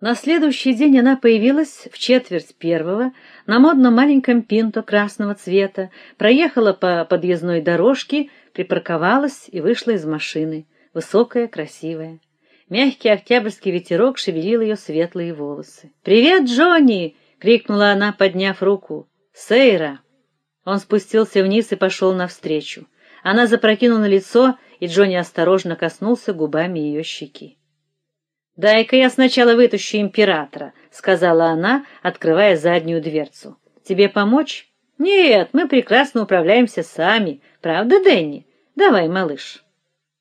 На следующий день она появилась в четверть первого на модном маленьком пинто красного цвета, проехала по подъездной дорожке, припарковалась и вышла из машины, высокая, красивая. Мягкий октябрьский ветерок шевелил ее светлые волосы. "Привет, Джонни!" крикнула она, подняв руку. "Сейра!" Он спустился вниз и пошел навстречу. Она запрокинула лицо, и Джонни осторожно коснулся губами ее щеки. Дай-ка я сначала вытащу императора, сказала она, открывая заднюю дверцу. Тебе помочь? Нет, мы прекрасно управляемся сами, правда, Дэнни? Давай, малыш.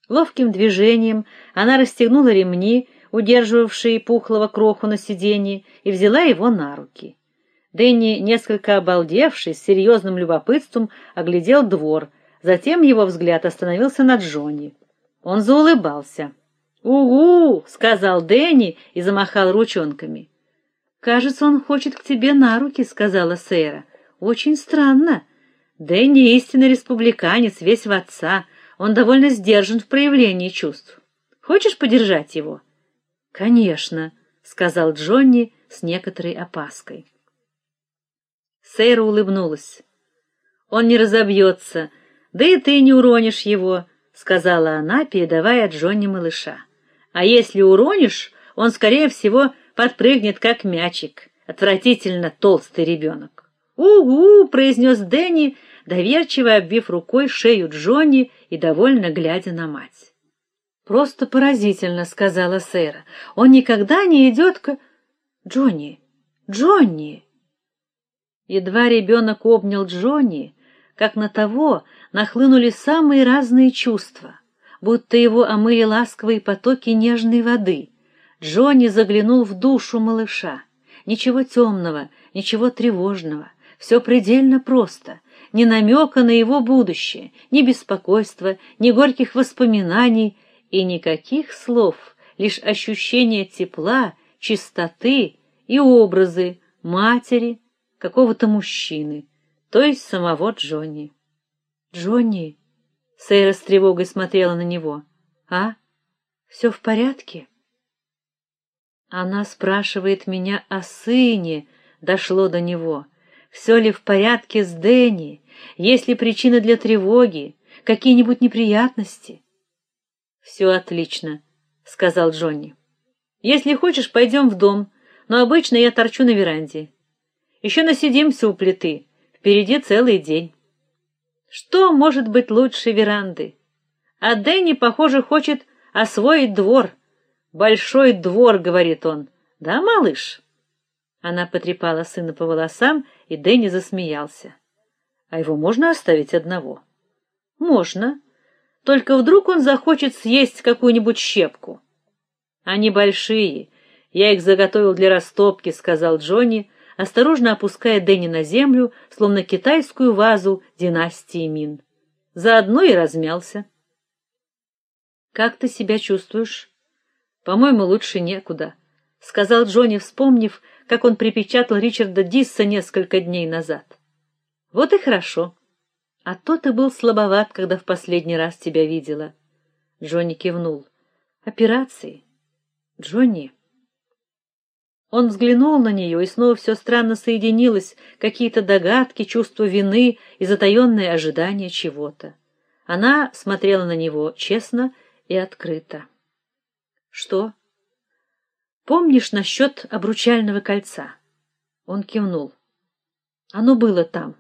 Ловким движением она расстегнула ремни, удерживавшие пухлого кроху на сиденье, и взяла его на руки. Дэнни, несколько обалдевший, с серьезным любопытством оглядел двор, затем его взгляд остановился на Джонни. Он заулыбался. «Угу!» — сказал Дэнни и замахал ручонками. «Кажется, он хочет к тебе на руки», — сказала Сейра. «Очень странно. Дэнни истинный республиканец, весь в отца. Он довольно сдержан в проявлении чувств. Хочешь подержать его?» «Конечно», — сказал Джонни с некоторой опаской. Сейра улыбнулась. «Он не разобьется, да и ты не уронишь его», — сказала она, передавая Джонни малыша. А если уронишь, он скорее всего подпрыгнет как мячик. Отвратительно толстый ребенок. «Угу!» — произнес Дэнни, доверчиво обвив рукой шею Джонни и довольно глядя на мать. «Просто поразительно», — сказала Сэра. «Он никогда не идет к...» «Джонни! Джонни!» Едва ребенок обнял Джонни, как на того нахлынули самые разные чувства будто его омыли ласковые потоки нежной воды. Джонни заглянул в душу малыша. Ничего темного, ничего тревожного, все предельно просто. Ни намека на его будущее, ни беспокойства, ни горьких воспоминаний и никаких слов, лишь ощущение тепла, чистоты и образы матери, какого-то мужчины, то есть самого Джонни. Джонни Сейра с тревогой смотрела на него. А? Все в порядке? Она спрашивает меня о сыне, дошло до него. Все ли в порядке с Дэнни? Есть ли причины для тревоги? Какие-нибудь неприятности? «Все отлично, сказал Джонни. Если хочешь, пойдем в дом, но обычно я торчу на веранде. Еще насидимся у плиты. Впереди целый день. Что может быть лучше веранды? А Дэнни, похоже, хочет освоить двор. Большой двор, говорит он. Да, малыш? Она потрепала сына по волосам, и Дэнни засмеялся. А его можно оставить одного? Можно. Только вдруг он захочет съесть какую-нибудь щепку. Они большие. Я их заготовил для растопки, сказал Джонни осторожно опуская Дэнни на землю, словно китайскую вазу династии Мин. Заодно и размялся. Как ты себя чувствуешь? По-моему, лучше некуда, сказал Джонни, вспомнив, как он припечатал Ричарда Дисса несколько дней назад. Вот и хорошо. А то ты был слабоват, когда в последний раз тебя видела. Джонни кивнул. Операции. Джонни он взглянул на нее, и снова все странно соединилось, какие-то догадки, чувство вины и затаенное ожидание чего-то. Она смотрела на него честно и открыто. Что? Помнишь насчет обручального кольца? Он кивнул. Оно было там,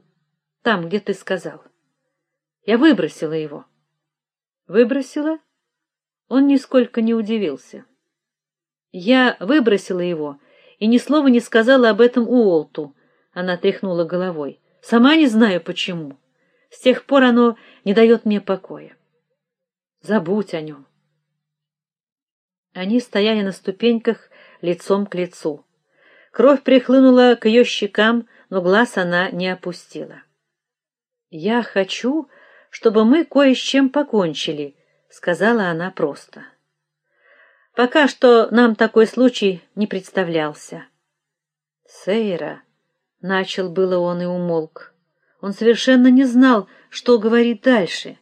там, где ты сказал. Я выбросила его. Выбросила? Он нисколько не удивился. Я выбросила его и ни слова не сказала об этом Уолту. Она тряхнула головой. Сама не знаю почему. С тех пор оно не дает мне покоя. Забудь о нем. Они стояли на ступеньках лицом к лицу. Кровь прихлынула к ее щекам, но глаз она не опустила. Я хочу, чтобы мы кое с чем покончили, сказала она просто. Пока что нам такой случай не представлялся. Сейра, начал было он и умолк. Он совершенно не знал, что говорить дальше.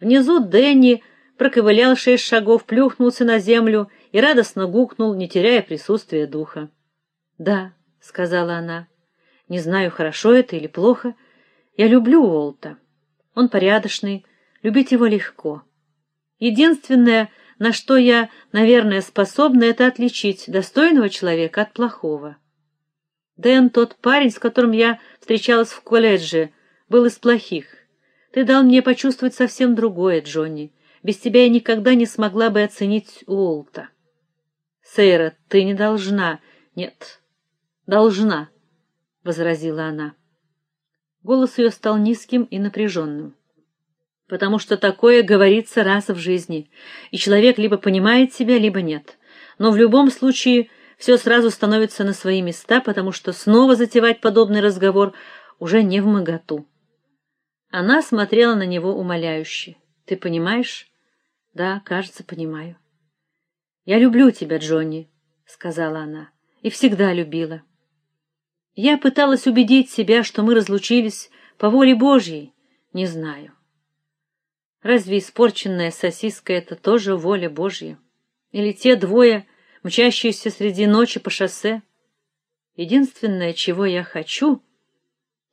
Внизу Дэнни проковылял шесть шагов, плюхнулся на землю и радостно гукнул, не теряя присутствия духа. "Да", сказала она. "Не знаю, хорошо это или плохо. Я люблю Уолта. Он порядочный, любить его легко. Единственное, на что я, наверное, способна, это отличить достойного человека от плохого. Дэн, тот парень, с которым я встречалась в колледже, был из плохих. Ты дал мне почувствовать совсем другое, Джонни. Без тебя я никогда не смогла бы оценить Уолта. Сейра, ты не должна. Нет. Должна, возразила она. Голос ее стал низким и напряженным потому что такое говорится раз в жизни, и человек либо понимает себя, либо нет. Но в любом случае все сразу становится на свои места, потому что снова затевать подобный разговор уже не в моготу. Она смотрела на него умоляюще. Ты понимаешь? Да, кажется, понимаю. Я люблю тебя, Джонни, сказала она. И всегда любила. Я пыталась убедить себя, что мы разлучились по воле Божьей, не знаю. Разве испорченная сосиска это тоже воля Божья? Или те двое, мчащиеся среди ночи по шоссе? Единственное, чего я хочу,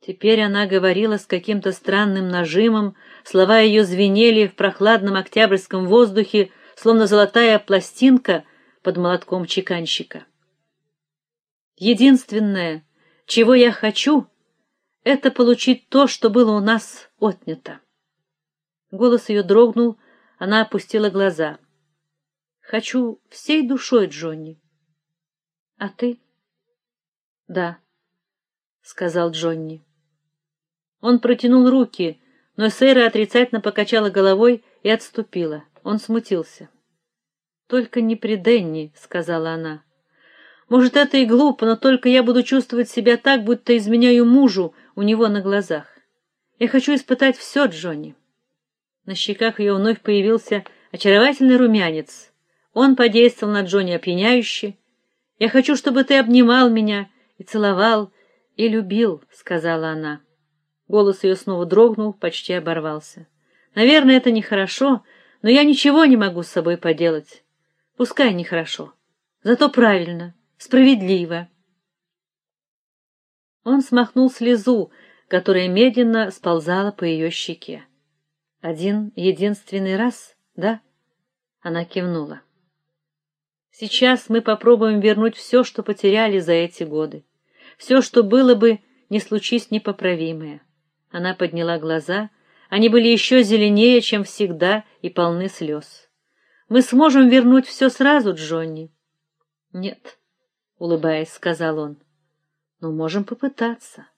теперь она говорила с каким-то странным нажимом, слова ее звенели в прохладном октябрьском воздухе, словно золотая пластинка под молотком чеканщика. Единственное, чего я хочу, это получить то, что было у нас отнято. Голос ее дрогнул, она опустила глаза. Хочу всей душой, Джонни. А ты? Да, сказал Джонни. Он протянул руки, но Сейра отрицательно покачала головой и отступила. Он смутился. Только не при Денни, сказала она. Может, это и глупо, но только я буду чувствовать себя так, будто изменяю мужу у него на глазах. Я хочу испытать все, Джонни. На щеках ее вновь появился очаровательный румянец. Он подействовал на Джонни опьяняюще. "Я хочу, чтобы ты обнимал меня и целовал и любил", сказала она. Голос ее снова дрогнул, почти оборвался. "Наверное, это нехорошо, но я ничего не могу с собой поделать. Пускай нехорошо, зато правильно, справедливо". Он смахнул слезу, которая медленно сползала по ее щеке. Один единственный раз, да? Она кивнула. Сейчас мы попробуем вернуть все, что потеряли за эти годы. Все, что было бы, не случись непоправимое. Она подняла глаза, они были еще зеленее, чем всегда, и полны слез. Мы сможем вернуть все сразу, Джонни. Нет, улыбаясь, сказал он. Но можем попытаться.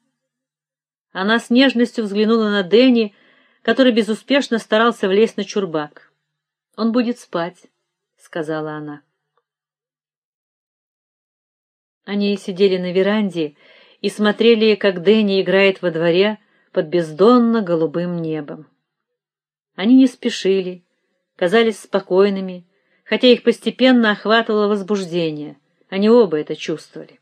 Она с нежностью взглянула на Дэнни, который безуспешно старался влезть на чурбак. Он будет спать, сказала она. Они сидели на веранде и смотрели, как Дэнни играет во дворе под бездонно голубым небом. Они не спешили, казались спокойными, хотя их постепенно охватывало возбуждение. Они оба это чувствовали.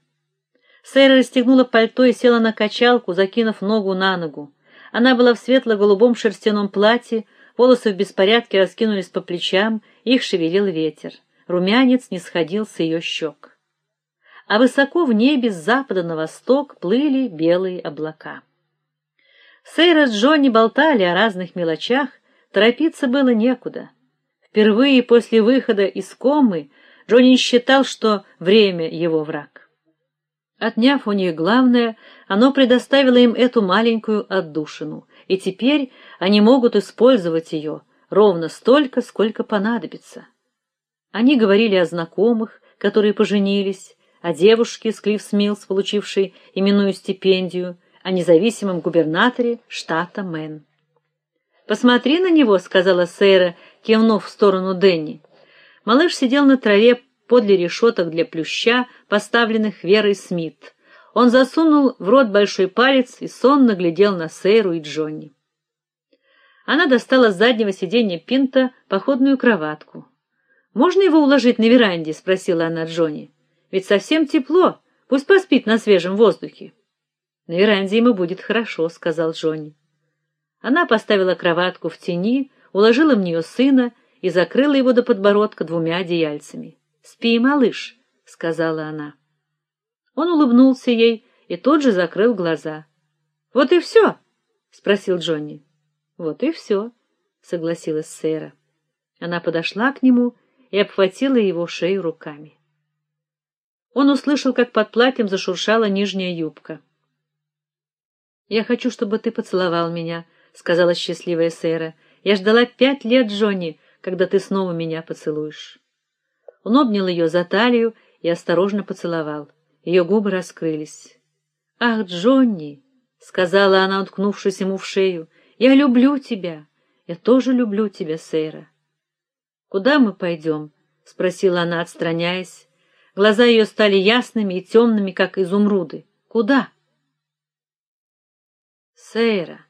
Сэра расстегнула пальто и села на качалку, закинув ногу на ногу. Она была в светло-голубом шерстяном платье, волосы в беспорядке раскинулись по плечам, их шевелил ветер. Румянец не сходил с ее щек. А высоко в небе с запада на восток плыли белые облака. Сейра с Джонни болтали о разных мелочах, торопиться было некуда. Впервые после выхода из комы Джонни считал, что время его враг. Отняв у них главное, оно предоставило им эту маленькую отдушину, и теперь они могут использовать ее ровно столько, сколько понадобится. Они говорили о знакомых, которые поженились, о девушке с Клифф Смилс, получившей именную стипендию, о независимом губернаторе штата Мэн. "Посмотри на него", сказала Сейра, кивнув в сторону Денни. Малыш сидел на траве подле решеток для плюща, поставленных Верой Смит. Он засунул в рот большой палец и сонно глядел на Сейру и Джонни. Она достала с заднего сиденья Пинта походную кроватку. Можно его уложить на веранде, спросила она Джонни. Ведь совсем тепло, пусть поспит на свежем воздухе. На веранде ему будет хорошо, сказал Джонни. Она поставила кроватку в тени, уложила в нее сына и закрыла его до подбородка двумя одеяльцами. "Спи, малыш", сказала она. Он улыбнулся ей и тут же закрыл глаза. "Вот и все?» — спросил Джонни. "Вот и все», — согласилась Сэра. Она подошла к нему и обхватила его шею руками. Он услышал, как под платьем зашуршала нижняя юбка. "Я хочу, чтобы ты поцеловал меня", сказала счастливая Сэра. "Я ждала пять лет, Джонни, когда ты снова меня поцелуешь". Он обнял ее за талию и осторожно поцеловал. Ее губы раскрылись. "Ах, Джонни", сказала она, уткнувшись ему в шею. "Я люблю тебя. Я тоже люблю тебя, Сэра". "Куда мы пойдем?» — спросила она, отстраняясь. Глаза ее стали ясными и темными, как изумруды. "Куда?" "Сэра".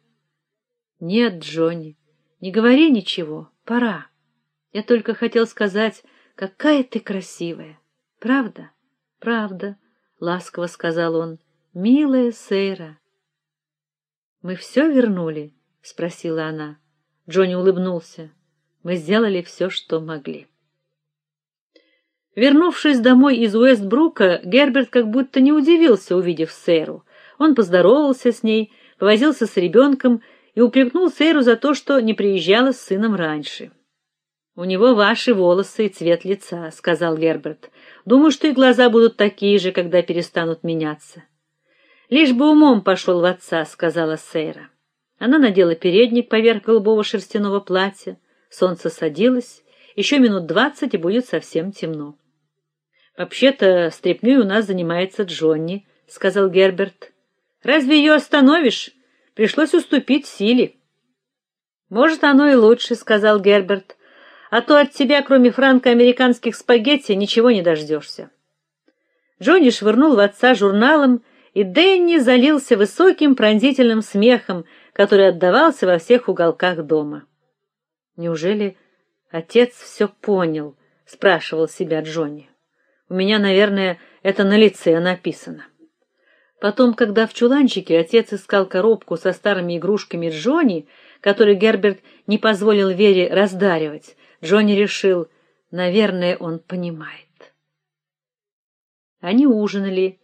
"Нет, Джонни, не говори ничего. Пора. Я только хотел сказать, какая ты красивая. Правда? Правда, ласково сказал он. Милая Сейра. Мы все вернули, спросила она. Джонни улыбнулся. Мы сделали все, что могли. Вернувшись домой из Уэстбрука, Герберт как будто не удивился, увидев Сэру. Он поздоровался с ней, повозился с ребенком и упрекнул Сэру за то, что не приезжала с сыном раньше. У него ваши волосы и цвет лица, сказал Герберт. Думаю, что и глаза будут такие же, когда перестанут меняться. Лишь бы умом пошел в отца, сказала Сейра. Она надела передник поверх голубого шерстяного платья. Солнце садилось, еще минут двадцать и будет совсем темно. Вообще-то, стряпнёй у нас занимается Джонни, сказал Герберт. Разве ее остановишь? Пришлось уступить силе. Может, оно и лучше, сказал Герберт а то от тебя, кроме франко-американских спагетти, ничего не дождешься». Джонни швырнул в отца журналом, и Дэнни залился высоким пронзительным смехом, который отдавался во всех уголках дома. Неужели отец все понял, спрашивал себя Джонни. У меня, наверное, это на лице написано. Потом, когда в чуланчике отец искал коробку со старыми игрушками Джонни, которые Герберт не позволил Вере раздаривать, Джонни решил, наверное, он понимает. Они ужинали.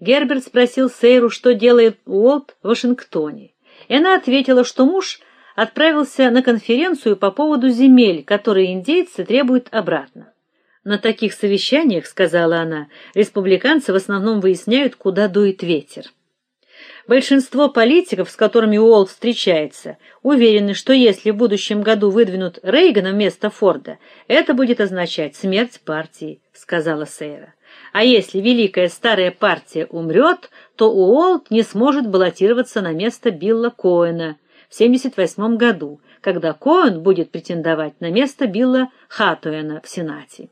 Герберт спросил Сейру, что делает Уолт в Вашингтоне. И она ответила, что муж отправился на конференцию по поводу земель, которые индейцы требуют обратно. На таких совещаниях, сказала она, республиканцы в основном выясняют, куда дует ветер. Большинство политиков, с которыми Уолл встречается, уверены, что если в будущем году выдвинут Рейгана вместо Форда, это будет означать смерть партии, сказала Сейра. А если великая старая партия умрет, то Уолт не сможет баллотироваться на место Билла Коэна в 78 году, когда Коэн будет претендовать на место Билла Хатуэна в Сенате.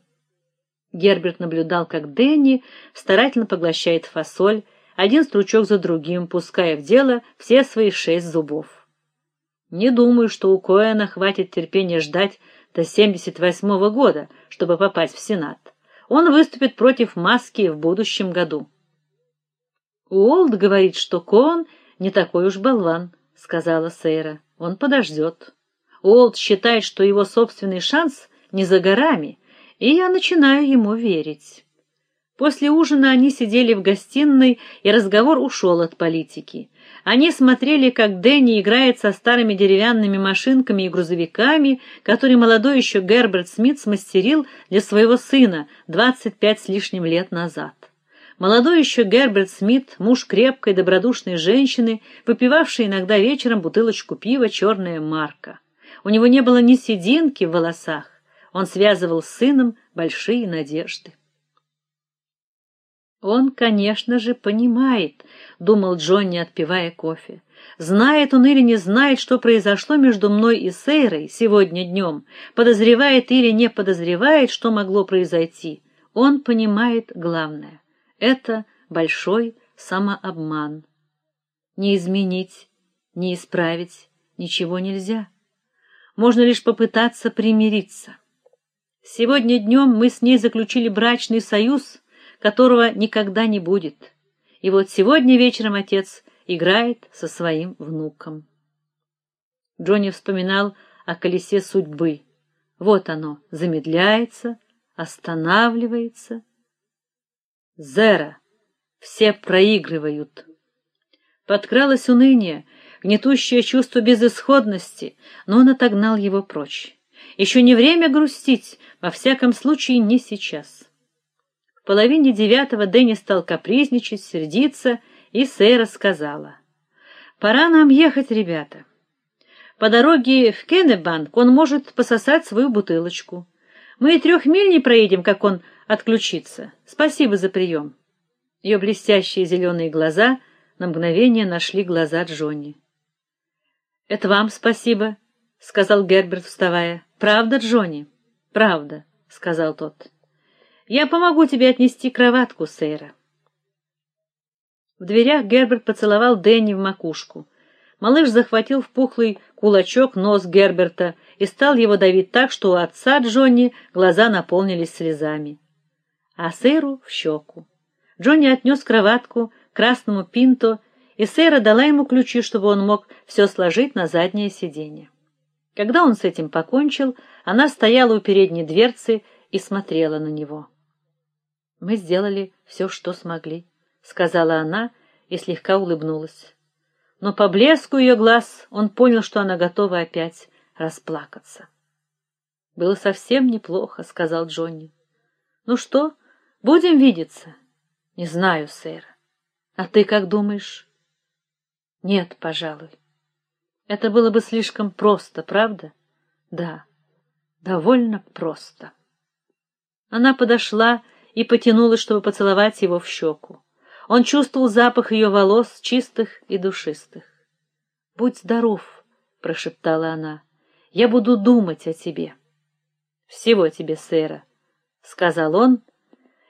Герберт наблюдал, как Дэнни старательно поглощает фасоль, один стручок за другим, пуская в дело все свои шесть зубов. Не думаю, что у Коэна хватит терпения ждать до 78-го года, чтобы попасть в Сенат. Он выступит против Маски в будущем году. Уолт говорит, что Коэн не такой уж болван, сказала Сейра. Он подождет. Уолт считает, что его собственный шанс не за горами, и я начинаю ему верить. После ужина они сидели в гостиной, и разговор ушел от политики. Они смотрели, как Дэнни играет со старыми деревянными машинками и грузовиками, которые молодой еще Герберт Смит смастерил для своего сына 25 с лишним лет назад. Молодой еще Герберт Смит, муж крепкой добродушной женщины, выпивавший иногда вечером бутылочку пива «Черная марка». У него не было ни сединки в волосах. Он связывал с сыном большие надежды. Он, конечно же, понимает, думал Джонни, отпивая кофе. Знает он или не знает, что произошло между мной и Сейрой сегодня днем, подозревает или не подозревает, что могло произойти. Он понимает главное это большой самообман. Не изменить, не исправить ничего нельзя. Можно лишь попытаться примириться. Сегодня днем мы с ней заключили брачный союз которого никогда не будет. И вот сегодня вечером отец играет со своим внуком. Джонни вспоминал о колесе судьбы. Вот оно, замедляется, останавливается. Зера. Все проигрывают. Подкралось уныние, гнетущее чувство безысходности, но он отогнал его прочь. Еще не время грустить, во всяком случае не сейчас. Половине девятого Дэнни стал капризничать, сердиться, и Сейра сказала: "Пора нам ехать, ребята. По дороге в Кеннебанк он может пососать свою бутылочку. Мы и трех миль не проедем, как он отключится. Спасибо за прием». Ее блестящие зеленые глаза на мгновение нашли глаза Джонни. "Это вам спасибо", сказал Герберт, вставая. "Правда, Джонни?" "Правда", сказал тот. "Я помогу тебе отнести кроватку, Сейра". В дверях Герберт поцеловал Дэнни в макушку. Малыш захватил в пухлый кулачок нос Герберта и стал его давить так, что у отца Джонни глаза наполнились слезами, а Сейру в щеку. Джонни отнес кроватку красному Пинто, и Сэра дала ему ключи, чтобы он мог все сложить на заднее сиденье. Когда он с этим покончил, она стояла у передней дверцы и смотрела на него. Мы сделали все, что смогли, сказала она и слегка улыбнулась. Но по блеску ее глаз он понял, что она готова опять расплакаться. Было совсем неплохо, сказал Джонни. Ну что, будем видеться? Не знаю, сэр. А ты как думаешь? Нет, пожалуй. Это было бы слишком просто, правда? Да. Довольно просто. Она подошла и потянулась, чтобы поцеловать его в щеку. Он чувствовал запах ее волос, чистых и душистых. "Будь здоров", прошептала она. "Я буду думать о тебе". "Всего тебе, сэра", сказал он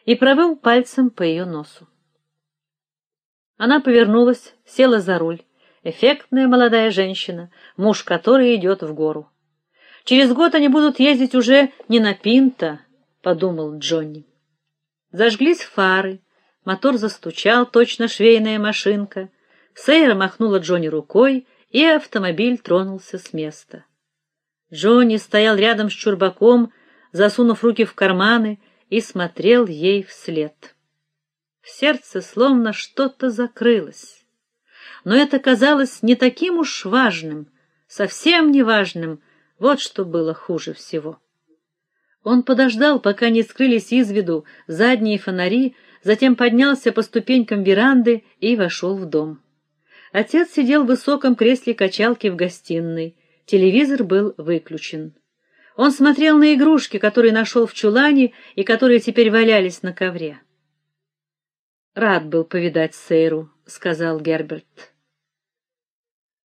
и провел пальцем по ее носу. Она повернулась, села за руль. Эффектная молодая женщина, муж которой идет в гору. Через год они будут ездить уже не на Пинто, подумал Джонни. Зажглись фары, мотор застучал, точно швейная машинка. Сейра махнула Джонни рукой, и автомобиль тронулся с места. Джонни стоял рядом с чурбаком, засунув руки в карманы и смотрел ей вслед. В сердце словно что-то закрылось. Но это казалось не таким уж важным, совсем не важным, вот что было хуже всего. Он подождал, пока не скрылись из виду задние фонари, затем поднялся по ступенькам веранды и вошел в дом. Отец сидел в высоком кресле качалки в гостиной. Телевизор был выключен. Он смотрел на игрушки, которые нашел в чулане и которые теперь валялись на ковре. Рад был повидать Сейру, сказал Герберт.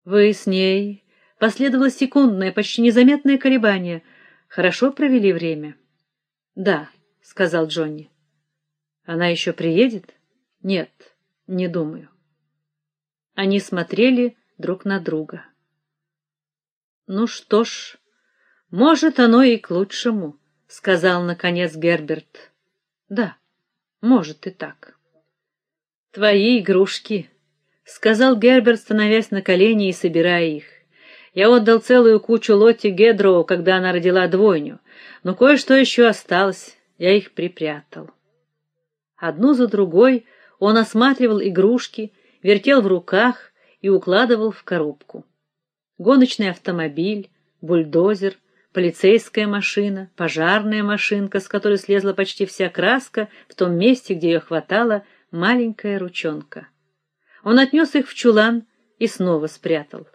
Вы с ней последовало секундное, почти незаметное колебание. Хорошо провели время? Да, сказал Джонни. Она еще приедет? Нет, не думаю. Они смотрели друг на друга. Ну что ж, может, оно и к лучшему, сказал наконец Герберт. Да, может и так. Твои игрушки, сказал Герберт, становясь на колени и собирая их. Я отдал целую кучу Лотти Гедроу, когда она родила двойню, но кое-что еще осталось, я их припрятал. Одну за другой он осматривал игрушки, вертел в руках и укладывал в коробку. Гоночный автомобиль, бульдозер, полицейская машина, пожарная машинка, с которой слезла почти вся краска в том месте, где ее хватала маленькая ручонка. Он отнес их в чулан и снова спрятал.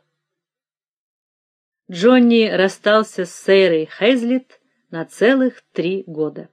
Джонни расстался с Сейрой Хейзлит на целых три года.